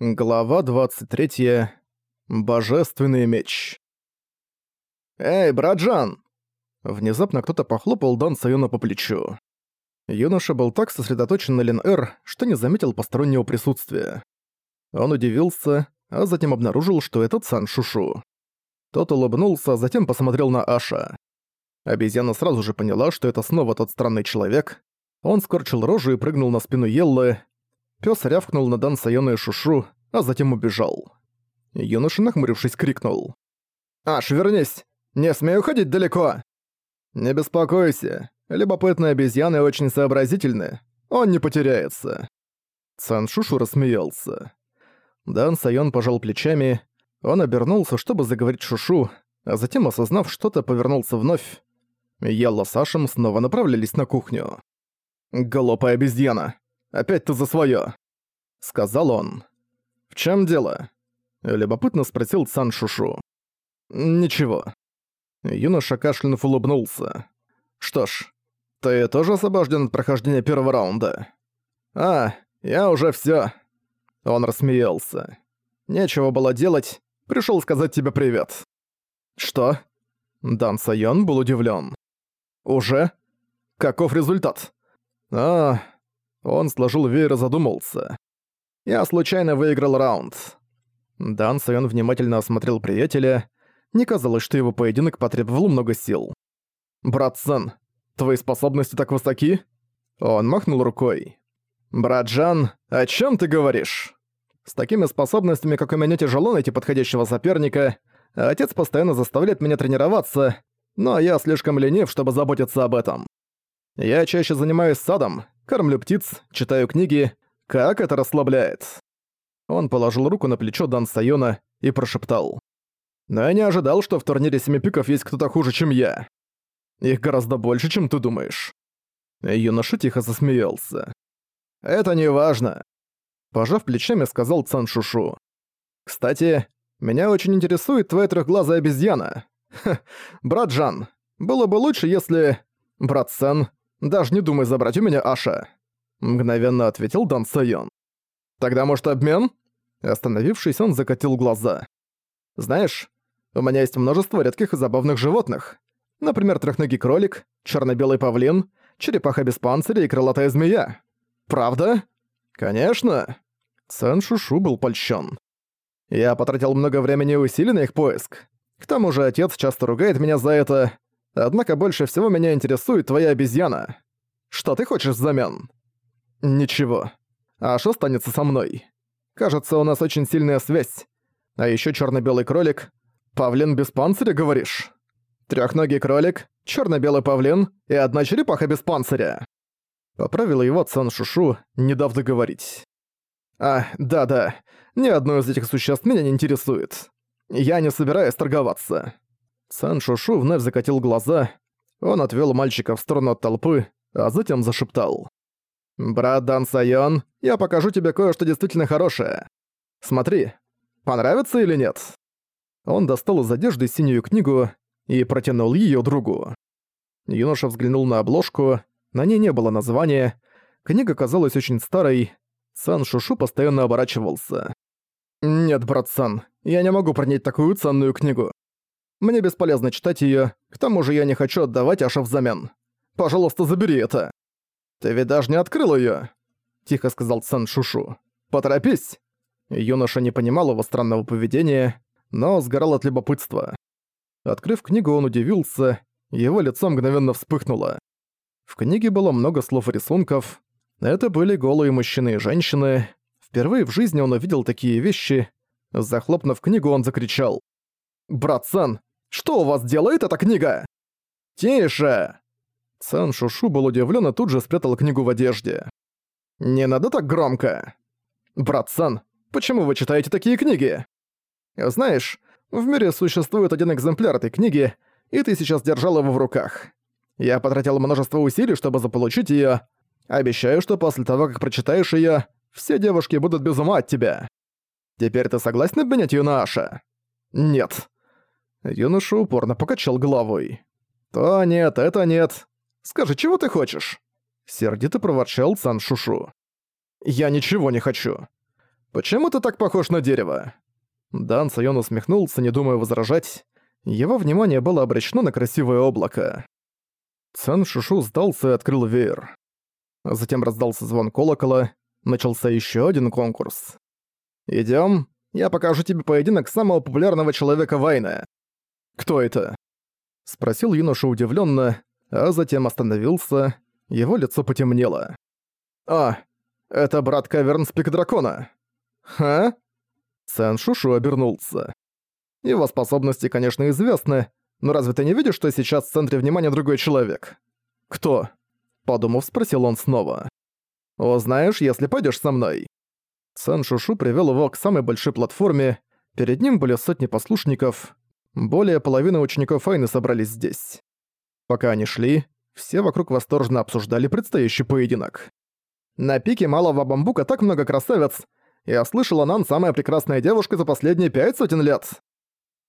Глава 23. Божественный меч. «Эй, браджан!» Внезапно кто-то похлопал Дан Сайона по плечу. Юноша был так сосредоточен на Лин-Эр, что не заметил постороннего присутствия. Он удивился, а затем обнаружил, что это Цан Шушу. Тот улыбнулся, а затем посмотрел на Аша. Обезьяна сразу же поняла, что это снова тот странный человек. Он скорчил рожу и прыгнул на спину Еллы, Пёс рявкнул на Дан Сайона и Шушу, а затем убежал. Юноша, нахмурившись, крикнул. «Аш, вернись! Не смей уходить далеко!» «Не беспокойся, любопытные обезьяны очень сообразительны. Он не потеряется». Цан Шушу рассмеялся. Дан Сайон пожал плечами, он обернулся, чтобы заговорить Шушу, а затем, осознав что-то, повернулся вновь. Ялла с Ашем снова направлялись на кухню. «Глупая обезьяна! Опять ты за своё!» — сказал он. «В чем дело?» — любопытно спросил Цан Шушу. «Ничего». Юноша кашлянув улыбнулся. «Что ж, ты тоже освобожден от прохождения первого раунда?» «А, я уже всё». Он рассмеялся. «Нечего было делать, пришёл сказать тебе привет». «Что?» Дан Сайон был удивлен. «Уже? Каков результат?» «А, он сложил веер и задумался. «Я случайно выиграл раунд». Дан Сайон внимательно осмотрел приятеля. Не казалось, что его поединок потребовал много сил. «Брат Сэн, твои способности так высоки?» Он махнул рукой. «Брат Джан, о чем ты говоришь?» «С такими способностями, как у меня, тяжело найти подходящего соперника. Отец постоянно заставляет меня тренироваться, но я слишком ленив, чтобы заботиться об этом. Я чаще занимаюсь садом, Кормлю птиц, читаю книги. Как это расслабляет. Он положил руку на плечо Дан Сайона и прошептал. «Но я не ожидал, что в турнире Семи Пиков есть кто-то хуже, чем я. Их гораздо больше, чем ты думаешь». Юноша тихо засмеялся. «Это не важно», — пожав плечами, сказал Цан Шушу. «Кстати, меня очень интересует твоя трехглазая обезьяна. Ха, брат Жан, было бы лучше, если... Брат Сэн, даже не думай забрать у меня Аша!» Мгновенно ответил Дан Сайон. «Тогда, может, обмен?» Остановившись, он закатил глаза. «Знаешь, у меня есть множество редких и забавных животных. Например, трехногий кролик, черно-белый павлин, черепаха без панциря и крылатая змея. Правда? Конечно!» Сэн Шушу был польщен. «Я потратил много времени и усилий на их поиск. К тому же отец часто ругает меня за это, Однако больше всего меня интересует твоя обезьяна. Что ты хочешь взамен? Ничего. Аш останется со мной. Кажется, у нас очень сильная связь. А еще черно-белый кролик. Павлин без панциря, говоришь? Трехногий кролик, черно-белый павлин и одна черепаха без панциря. Поправила его Цан Шушу, не дав договорить. А, да-да, ни одно из этих существ меня не интересует. Я не собираюсь торговаться. Сан Шушу вновь закатил глаза. Он отвёл мальчика в сторону от толпы, а затем зашептал. «Брат Дан Сайон, я покажу тебе кое-что действительно хорошее. Смотри, понравится или нет?» Он достал из одежды синюю книгу и протянул её другу. Юноша взглянул на обложку, на ней не было названия, книга казалась очень старой, Сан Шушу постоянно оборачивался. «Нет, брат Сан, я не могу принять такую ценную книгу. Мне бесполезно читать её, к тому же я не хочу отдавать Аша взамен. Пожалуйста, забери это. Ты ведь даже не открыл её, тихо сказал Сан Шушу. Поторопись. Юноша не понимал его странного поведения, но сгорал от любопытства. Открыв книгу, он удивился, его лицо мгновенно вспыхнуло. В книге было много слов и рисунков. Это были голые мужчины и женщины. Впервые в жизни он увидел такие вещи. Захлопнув книгу, он закричал. «Брат Сан, что у вас делает эта книга?» «Тише!» Сан Шушу был удивлен и тут же спрятал книгу в одежде. «Не надо так громко!» «Брат Сан, почему вы читаете такие книги?» «Знаешь, в мире существует один экземпляр этой книги, и ты сейчас держал его в руках. Я потратил множество усилий, чтобы заполучить её. Обещаю, что после того, как прочитаешь её, все девушки будут без ума от тебя. Теперь ты согласен обменять её на Аша?» «Нет», Юноша упорно покачал головой. «То нет, это нет. Скажи, чего ты хочешь?» Сердито проворчал Сан Шушу. «Я ничего не хочу». Почему ты так похож на дерево?» Дан Сайон усмехнулся, не думая возражать. Его внимание было обращено на красивое облако. Цен Шушу сдался и открыл веер. Затем раздался звон колокола, начался еще один конкурс. Идем, я покажу тебе поединок самого популярного человека Вайна. Кто это? Спросил юноша удивленно, а затем остановился, его лицо потемнело. А, это брат Каверн Спик Дракона. Ха? Сэн Шушу обернулся. Его способности, конечно, известны, но разве ты не видишь, что сейчас в центре внимания другой человек? Кто? Подумав, спросил он снова. Узнаешь, если пойдешь со мной. Сэн Шушу привел его к самой большой платформе. Перед ним были сотни послушников. Более половины учеников Айны собрались здесь. Пока они шли, все вокруг восторженно обсуждали предстоящий поединок. На пике малого бамбука так много красавиц. Я слышала, Нан самая прекрасная девушка за последние пять сотен лет.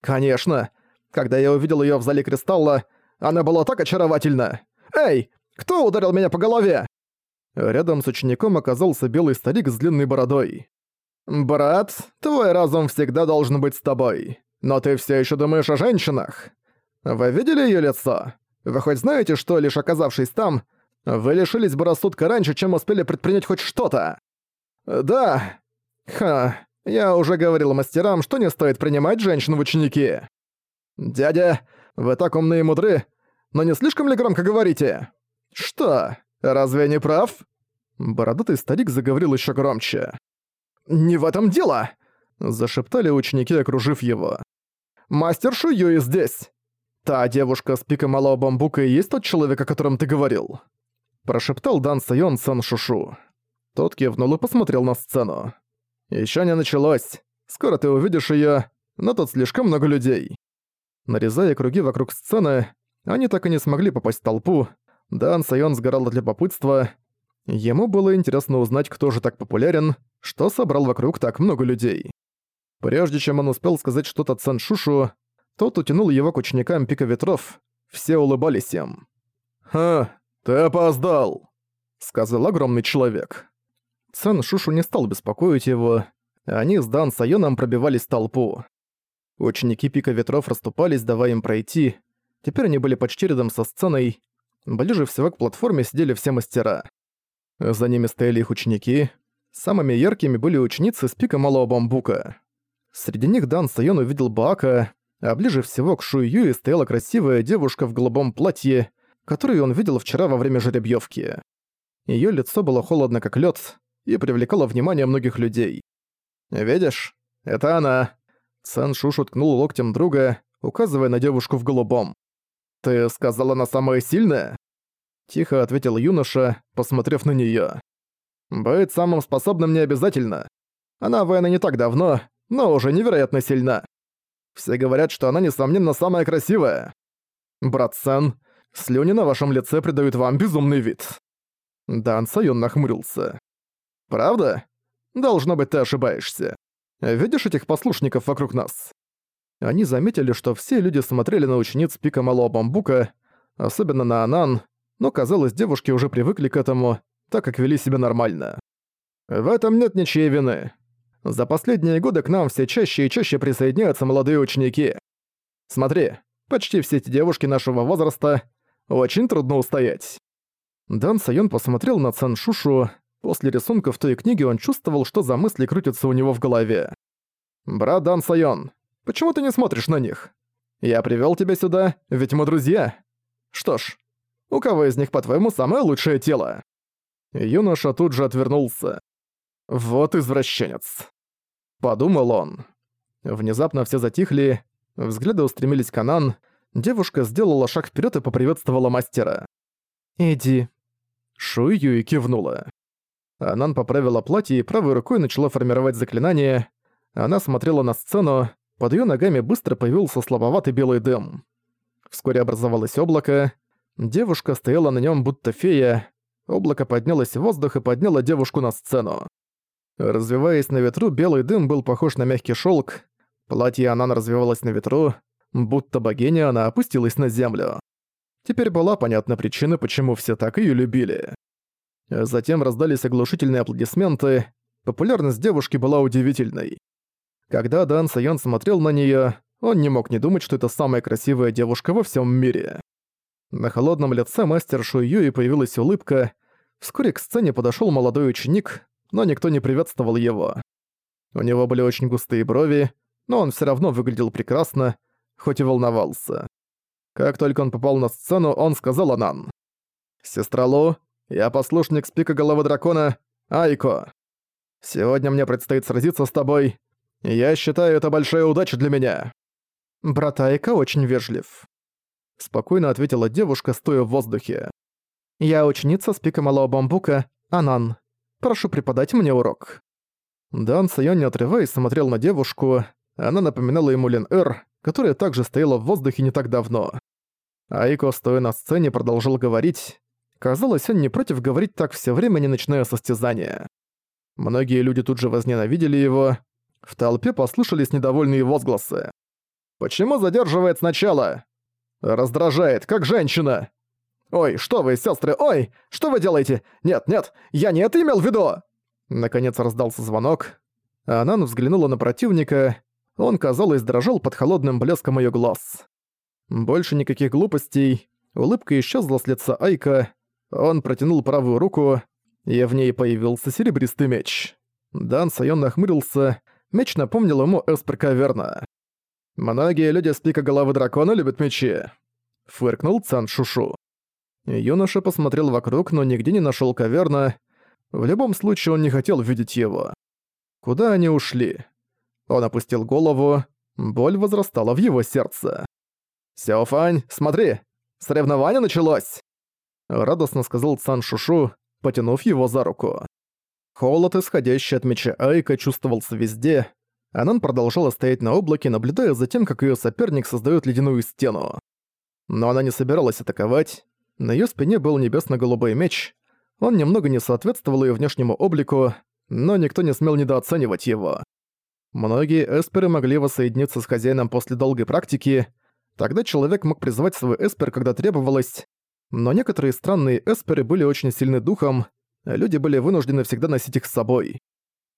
Конечно. Когда я увидел её в зале Кристалла, она была так очаровательна. Эй, кто ударил меня по голове? Рядом с учеником оказался белый старик с длинной бородой. «Брат, твой разум всегда должен быть с тобой. Но ты всё ещё думаешь о женщинах. Вы видели её лицо? Вы хоть знаете, что, лишь оказавшись там, вы лишились бы рассудка раньше, чем успели предпринять хоть что-то?» «Да. Ха, я уже говорил мастерам, что не стоит принимать женщин в ученики. Дядя, вы так умны и мудры, но не слишком ли громко говорите? Что, разве я не прав?» Бородатый старик заговорил еще громче. «Не в этом дело!» – зашептали ученики, окружив его. «Мастер Шуюи здесь! Та девушка с пика малого бамбука и есть тот человек, о котором ты говорил?» Прошептал Дан Сайон Сан Шушу. Тот кивнул и посмотрел на сцену. Еще не началось. Скоро ты увидишь её, но тут слишком много людей». Нарезая круги вокруг сцены, они так и не смогли попасть в толпу. Дан Сайон сгорал от любопытства. Ему было интересно узнать, кто же так популярен, что собрал вокруг так много людей. Прежде чем он успел сказать что-то Цен Шушу, тот утянул его к ученикам Пика Ветров. Все улыбались им. «Ха, ты опоздал», — сказал огромный человек. Цен Шушу не стал беспокоить его. Они с Дан Сайоном пробивались в толпу. Ученики Пика Ветров расступались, давая им пройти. Теперь они были почти рядом со сценой. Ближе всего к платформе сидели все мастера. За ними стояли их ученики. Самыми яркими были ученицы с пика Малого Бамбука. Среди них Дан Сайон увидел Баака, а ближе всего к Шу Юи стояла красивая девушка в голубом платье, которую он видел вчера во время жеребьевки. Ее лицо было холодно как лед, и привлекала внимание многих людей. «Видишь? Это она!» Сэн Шуш уткнул локтем друга, указывая на девушку в голубом. «Ты сказала, она самая сильная?» Тихо ответил юноша, посмотрев на неё. «Быть самым способным не обязательно. Она воина не так давно, но уже невероятно сильна. Все говорят, что она, несомненно, самая красивая. Брат Сэн, слюни на вашем лице придают вам безумный вид». Дан Сайон нахмурился. Правда? Должно быть, ты ошибаешься. Видишь этих послушников вокруг нас? Они заметили, что все люди смотрели на учениц пика Малого Бамбука, особенно на Анан, но, казалось, девушки уже привыкли к этому, так как вели себя нормально. В этом нет ничьей вины. За последние годы к нам все чаще и чаще присоединяются молодые ученики. Смотри, почти все эти девушки нашего возраста очень трудно устоять. Дан Сайон посмотрел на Цан Шушу, После рисунка в той книге он чувствовал, что за мысли крутятся у него в голове. «Брат Дан Сайон, почему ты не смотришь на них? Я привёл тебя сюда, ведь мы друзья. Что ж, у кого из них, по-твоему, самое лучшее тело?» Юноша тут же отвернулся. «Вот извращенец», — подумал он. Внезапно все затихли, взгляды устремились к Анан, девушка сделала шаг вперед и поприветствовала мастера. «Иди». Шуй Юй кивнула. Анан поправила платье и правой рукой начала формировать заклинание. Она смотрела на сцену, под её ногами быстро появился слабоватый белый дым. Вскоре образовалось облако. Девушка стояла на нём будто фея. Облако поднялось в воздух и подняло девушку на сцену. Развиваясь на ветру, белый дым был похож на мягкий шёлк. Платье Анан развивалось на ветру, будто богиня она опустилась на землю. Теперь была понятна причина, почему все так её любили. Затем раздались оглушительные аплодисменты. популярность девушки была удивительной. Когда Дан Сайон смотрел на неё, он не мог не думать, что это самая красивая девушка во всем мире. На холодном лице мастер Шуюи появилась улыбка. Вскоре к сцене подошёл молодой ученик, но никто не приветствовал его. У него были очень густые брови, но он всё равно выглядел прекрасно, хоть и волновался. Как только он попал на сцену, он сказал Анан. «Сестра Лу, я послушник спика головы дракона, Айко. Сегодня мне предстоит сразиться с тобой, и я считаю это большая удача для меня». Брат Айко очень вежлив. Спокойно ответила девушка, стоя в воздухе. «Я ученица спика малого бамбука, Анан. Прошу преподать мне урок». Дан Сайон, не отрываясь, смотрел на девушку. Она напоминала ему Лин Эр, которая также стояла в воздухе не так давно. Айко, стоя на сцене, продолжил говорить. Казалось, он не против говорить так все время, не начиная состязания. Многие люди тут же возненавидели его. В толпе послышались недовольные возгласы. «Почему задерживает сначала?» «Раздражает, как женщина!» «Ой, что вы, сестры, ой, что вы делаете? Нет, нет, я не это имел в виду!» Наконец раздался звонок. Анан взглянула на противника. Он, казалось, дрожал под холодным блеском её глаз. Больше никаких глупостей. Улыбка исчезла с лица Айка. Он протянул правую руку, и в ней появился серебристый меч. Дан Сайон нахмурился. Меч напомнил ему Эспер Каверна. «Многие люди с пика головы дракона любят мечи», — фыркнул Цан Шушу. Юноша посмотрел вокруг, но нигде не нашёл Каверна. В любом случае он не хотел видеть его. Куда они ушли? Он опустил голову, боль возрастала в его сердце. «Сяофань, смотри! Соревнование началось!» Радостно сказал Цан Шушу, потянув его за руку. Холод, исходящий от меча Айка, чувствовался везде. Анан продолжала стоять на облаке, наблюдая за тем, как её соперник создаёт ледяную стену. Но она не собиралась атаковать. На её спине был небесно-голубой меч. Он немного не соответствовал её внешнему облику, но никто не смел недооценивать его. Многие эсперы могли воссоединиться с хозяином после долгой практики, тогда человек мог призвать свой эспер, когда требовалось, но некоторые странные эсперы были очень сильны духом, люди были вынуждены всегда носить их с собой.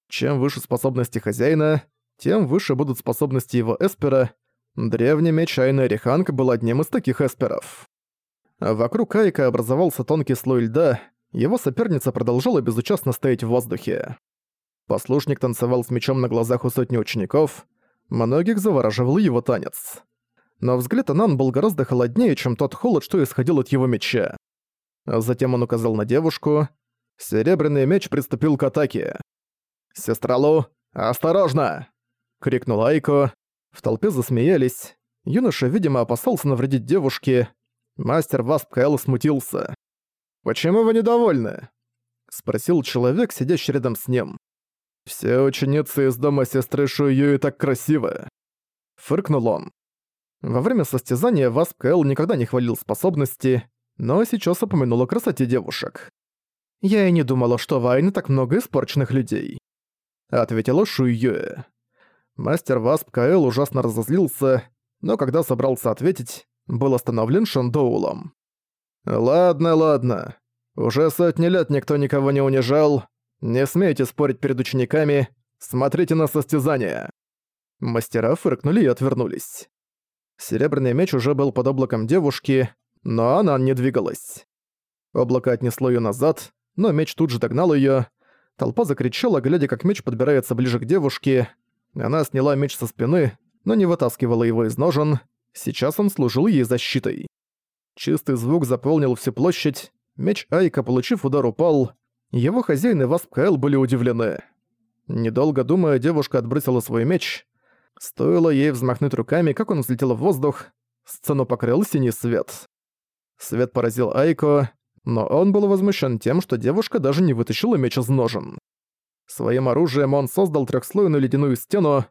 Чем выше способности хозяина, тем выше будут способности его эспера. Древний меч Айна Риханг был одним из таких эсперов. Вокруг Айка образовался тонкий слой льда, его соперница продолжала безучастно стоять в воздухе. Послушник танцевал с мечом на глазах у сотни учеников, многих завораживал его танец. Но взгляд Анан был гораздо холоднее, чем тот холод, что исходил от его меча. Затем он указал на девушку. Серебряный меч приступил к атаке. «Сестра Лу, осторожно!» — крикнул Айко. В толпе засмеялись. Юноша, видимо, опасался навредить девушке. Мастер Васп Каэл смутился. «Почему вы недовольны?» — спросил человек, сидящий рядом с ним. «Все ученицы из дома сестры Шуюи так красивы!» Фыркнул он. Во время состязания Васп Кэл никогда не хвалил способности, но сейчас упомянул о красоте девушек. «Я и не думала, что в Айне так много испорченных людей», — ответила Шуюэ. Мастер Васп Каэл ужасно разозлился, но когда собрался ответить, был остановлен Шандоулом. «Ладно, ладно. Уже сотни лет никто никого не унижал. Не смейте спорить перед учениками. Смотрите на состязание». Мастера фыркнули и отвернулись. Серебряный меч уже был под облаком девушки, но она не двигалась. Облако отнесло ее назад, но меч тут же догнал ее. Толпа закричала, глядя, как меч подбирается ближе к девушке. Она сняла меч со спины, но не вытаскивала его из ножен. Сейчас он служил ей защитой. Чистый звук заполнил всю площадь, меч Айка, получив удар, упал. Его хозяин и Васп Каэл были удивлены. Недолго думая, девушка отбросила свой меч. Стоило ей взмахнуть руками, как он взлетел в воздух, сцену покрыл синий свет. Свет поразил Айко, но он был возмущен тем, что девушка даже не вытащила меч из ножен. Своим оружием он создал трехслойную ледяную стену,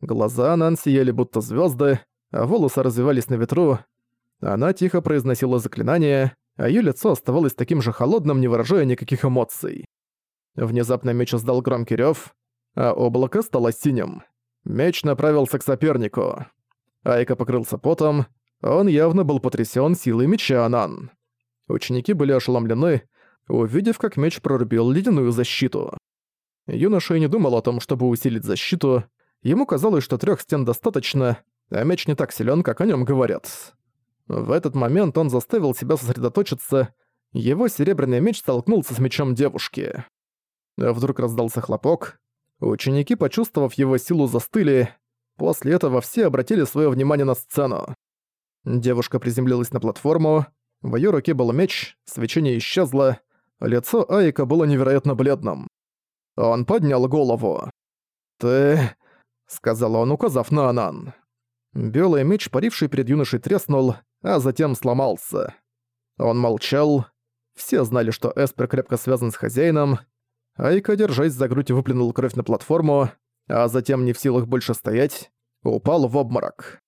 глаза Нан сияли будто звезды, а волосы развивались на ветру, она тихо произносила заклинание, а её лицо оставалось таким же холодным, не выражая никаких эмоций. Внезапно меч издал громкий рёв, а облако стало синим. Меч направился к сопернику. Айка покрылся потом, он явно был потрясён силой меча Анан. Ученики были ошеломлены, увидев, как меч прорубил ледяную защиту. Юноша и не думал о том, чтобы усилить защиту. Ему казалось, что трех стен достаточно, а меч не так силен, как о нем говорят. В этот момент он заставил себя сосредоточиться. Его серебряный меч столкнулся с мечом девушки. Вдруг раздался хлопок. Ученики, почувствовав его силу, застыли. После этого все обратили свое внимание на сцену. Девушка приземлилась на платформу. В ее руке был меч, свечение исчезло. Лицо Айка было невероятно бледным. Он поднял голову. «Ты...» — сказал он, указав на Анан. Белый меч, паривший перед юношей, треснул, а затем сломался. Он молчал. Все знали, что Эспер крепко связан с хозяином. Айка, держась за грудь, выплюнул кровь на платформу, а затем, не в силах больше стоять, упал в обморок.